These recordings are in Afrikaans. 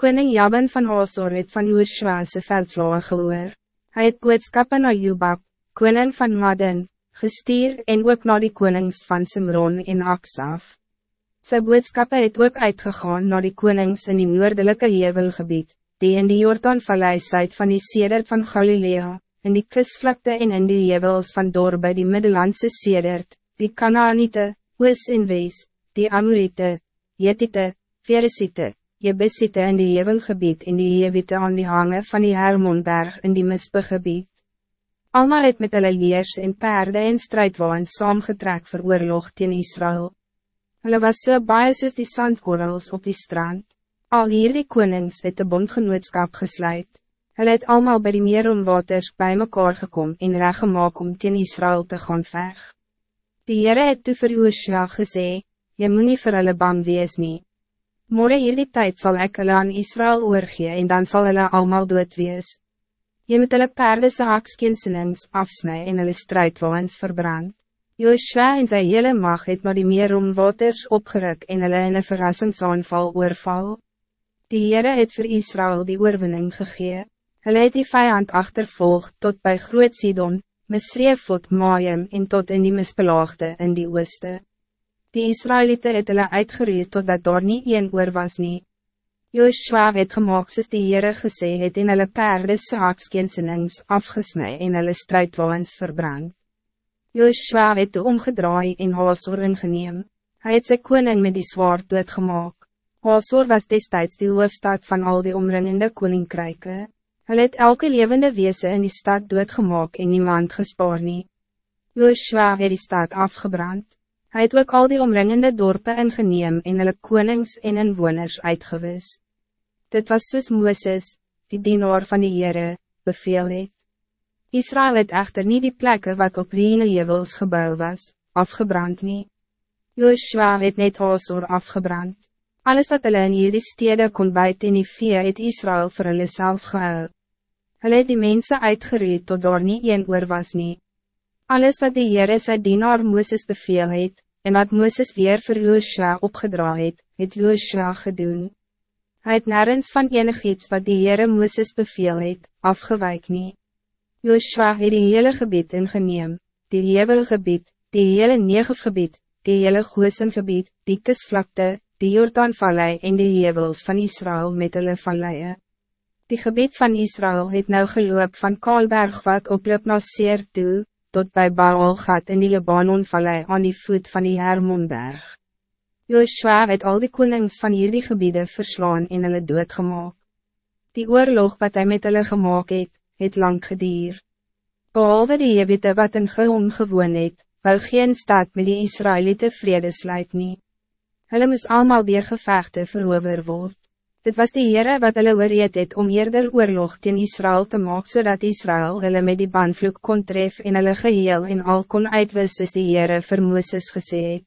Koning Jabin van Osor het van Jooshua'se veldslawe gehoor. Hy het boodskappe na Jubab, koning van Madden, gestuur en ook na die konings van Simron en Aksaf. Sy boodskappe het ook uitgegaan na die konings in die noordelike hevelgebied, die in die Jordaanvallei suid van die sedert van Galilea, in die kusvlakte en in die hevels van Dor by die Middellandse sedert, die Kanaanite, Oos en Wees, die Amorite, Jetite, Veresite, Jebusite in die hevelgebied en die Jebite aan die hange van die Hermonberg in die Misbegebied. Almal het met hulle leers en perde en strijdwaans saamgetrek vir oorlog teen Israël. Hulle was so baie soos die sandkorrels op die strand. Al hierdie konings het de bondgenootskap gesluit. Hulle het allemaal bij die meeromwaters bij mekaar gekom en reg gemaak om teen Israël te gaan veg. Die Heere het toe vir Joosja gesê, jy moet nie vir hulle bang wees nie. Morgen hierdie tijd zal ik hulle aan Israël oorgee en dan zal hulle allemaal dood wees. Je moet hulle perdese hakskeenselings afsnij en hulle strijdwaans verbrand. Joshua en sy hele mag het maar die meer om waters opgeruk en hulle in een verrassingsaanval oorval. Die Heere het voor Israël die oorwinning gegee. Hulle het die vijand achtervolg tot bij Groot Sidon, Misreefot Maaium en tot in die misbelaagde in die ooste. Die Israëlieten het hulle uitgeruid totdat daar nie een oor was nie. Joshua het gemaakt soos die Heere gesê het en hulle perde saakskeensenings afgesnij en hulle strijdwaans verbrand. Joshua het toe omgedraai en Hazor ingeneem. Hij het sy koning met die zwaard doodgemaak. Hazor was destijds die hoofdstad van al die omringende koninkryke. Hulle het elke levende wezen in die stad doodgemaak en niemand gespaar nie. Joshua het die stad afgebrand. Hij het ook al die omringende dorpen ingeneem en hulle konings en inwoners uitgewis. Dit was soos Mooses, die dienaar van die Heere, beveel het. Israël het echter niet die plekken wat op Riene Jewels gebouw was, afgebrand nie. Joshua het net Hazor afgebrand. Alles wat hulle in hierdie stede kon buit in die vee het Israël vir hulle self gehou. Hulle het die mense uitgereed tot daar nie een oor was nie. Alles wat die Heere sy dienaar Mooses beveel het, en wat Mooses weer vir Joosja opgedra het, het Joosja gedoen. Hij het nergens van enig iets wat die Heere Mooses beveel het, afgewijk nie. Joosja het die hele gebied ingeneem, die hele gebied, die hele negegebied, die hele gebied, die kusvlakte, die Jordaanvallei en die hevels van Israël met hulle valleie. Die gebied van Israël het nou geloop van Kaalberg wat oploop na Seer toe, tot bij Baal gaat in die Libanonvallei aan die voet van die Hermonberg. Joshua het al die konings van hierdie gebieden verslaan en hulle doodgemaak. Die oorlog wat hij met hulle gemaakt het, het lang gedier. Behalve die Jebite wat in Gehon gewoon het, wou geen staat met die Israëlieten vrede sluit nie. Hulle moes allemaal weer gevechte verover word. Dit was die Heere wat hulle oorreed het om eerder oorlog teen Israël te maak, zodat Israël hulle met die banvloek kon tref en hulle geheel en al kon uitwis soos die Heere vir Mooses gesê het.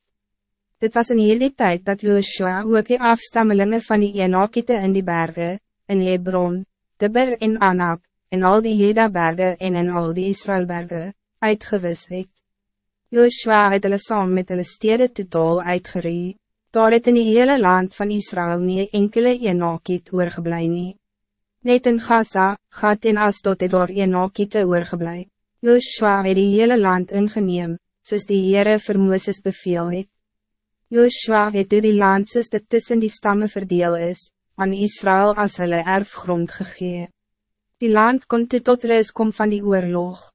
Dit was in hierdie tijd dat Joshua ook die afstammelingen van die Enokiete in die bergen, in Hebron, Tibber en Anak, en al die Jeda-bergen en in al die Israëlbergen, uitgewis het. Joshua het hulle saam met hulle stede totaal uitgereed. Daar het in die hele land van Israël nie enkele eenakiet oorgeblij nie. Net in Gaza, Gat en Astot het daar eenakiete oorgeblij. Joshua het die hele land ingeneem, soos die Heere vir Mooses beveel het. Joshua het door die land soos dit tussen die stammen verdeel is, aan Israël as hulle erfgrond gegee. Die land kon toe tot rus kom van die oorlog.